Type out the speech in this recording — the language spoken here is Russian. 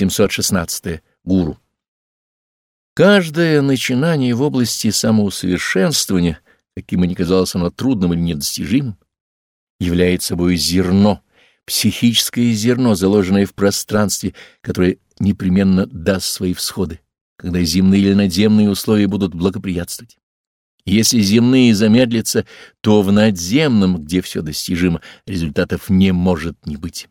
716. Гуру. Каждое начинание в области самоусовершенствования, каким бы ни казалось оно трудным или недостижимым, является собой зерно, психическое зерно, заложенное в пространстве, которое непременно даст свои всходы, когда земные или надземные условия будут благоприятствовать. Если земные замедлятся, то в надземном, где все достижимо, результатов не может не быть.